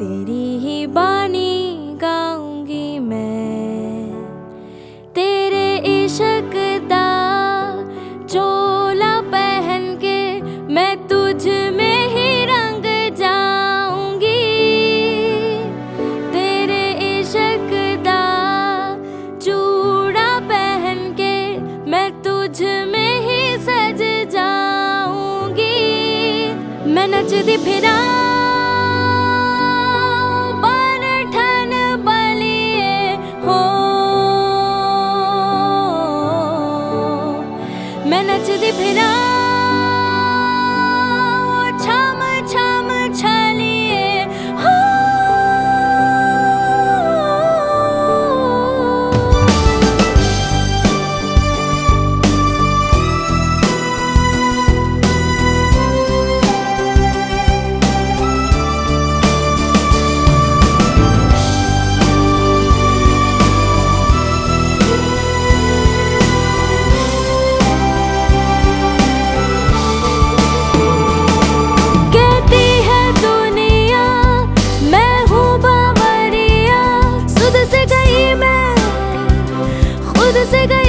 तेरी ही बानी गाऊँगी मैं। तेरे इश्क दा चोला पहन के मैं तुझ में ही रंग जाऊँगी। तेरे इश्क दा चूड़ा पहन के मैं तुझ में ही सज जाऊँगी। मैं नचदी फिरा নাচ দে ফেরা ஆசைகள்